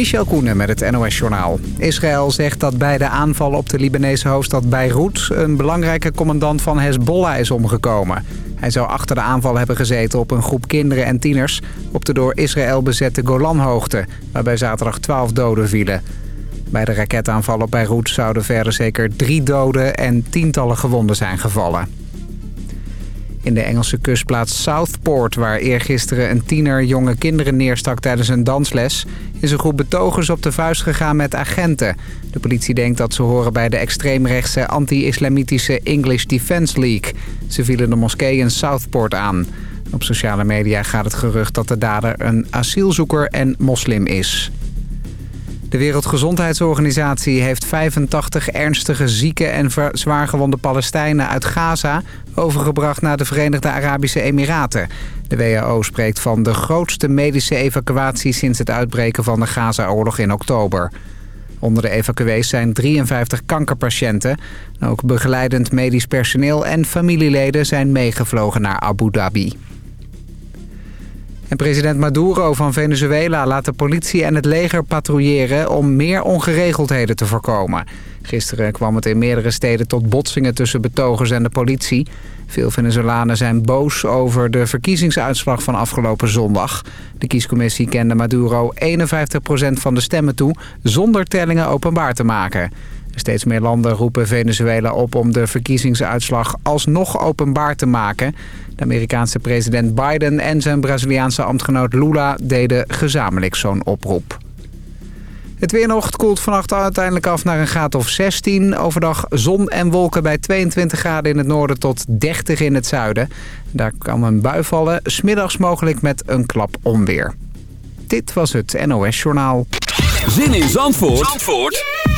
Michel Koenen met het NOS-journaal. Israël zegt dat bij de aanval op de Libanese hoofdstad Beirut... een belangrijke commandant van Hezbollah is omgekomen. Hij zou achter de aanval hebben gezeten op een groep kinderen en tieners... op de door Israël bezette Golanhoogte, waarbij zaterdag 12 doden vielen. Bij de raketaanval op Beirut zouden verder zeker drie doden en tientallen gewonden zijn gevallen. In de Engelse kustplaats Southport, waar eergisteren een tiener jonge kinderen neerstak tijdens een dansles... is een groep betogers op de vuist gegaan met agenten. De politie denkt dat ze horen bij de extreemrechtse anti-islamitische English Defence League. Ze vielen de moskee in Southport aan. Op sociale media gaat het gerucht dat de dader een asielzoeker en moslim is. De Wereldgezondheidsorganisatie heeft 85 ernstige zieke en zwaargewonde Palestijnen uit Gaza overgebracht naar de Verenigde Arabische Emiraten. De WHO spreekt van de grootste medische evacuatie sinds het uitbreken van de Gaza-oorlog in oktober. Onder de evacuees zijn 53 kankerpatiënten. Ook begeleidend medisch personeel en familieleden zijn meegevlogen naar Abu Dhabi. En president Maduro van Venezuela laat de politie en het leger patrouilleren om meer ongeregeldheden te voorkomen. Gisteren kwam het in meerdere steden tot botsingen tussen betogers en de politie. Veel Venezolanen zijn boos over de verkiezingsuitslag van afgelopen zondag. De kiescommissie kende Maduro 51% van de stemmen toe zonder tellingen openbaar te maken. Steeds meer landen roepen Venezuela op om de verkiezingsuitslag alsnog openbaar te maken. De Amerikaanse president Biden en zijn Braziliaanse ambtgenoot Lula deden gezamenlijk zo'n oproep. Het weer nog koelt vannacht uiteindelijk af naar een graad of 16. Overdag zon en wolken bij 22 graden in het noorden tot 30 in het zuiden. Daar kan een bui vallen, smiddags mogelijk met een klap onweer. Dit was het NOS Journaal. Zin in Zandvoort, Zandvoort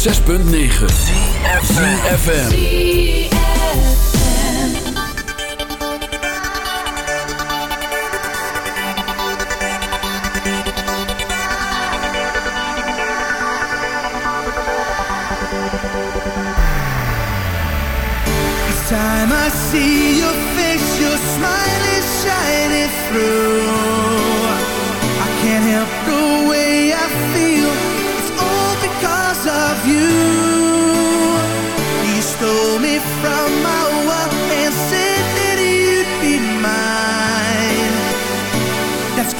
106.9 FM.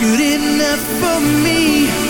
Good enough for me.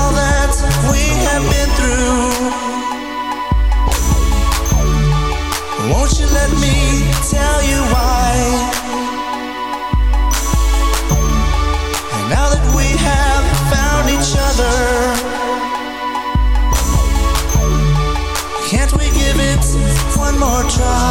have been through, won't you let me tell you why? And now that we have found each other, can't we give it one more try?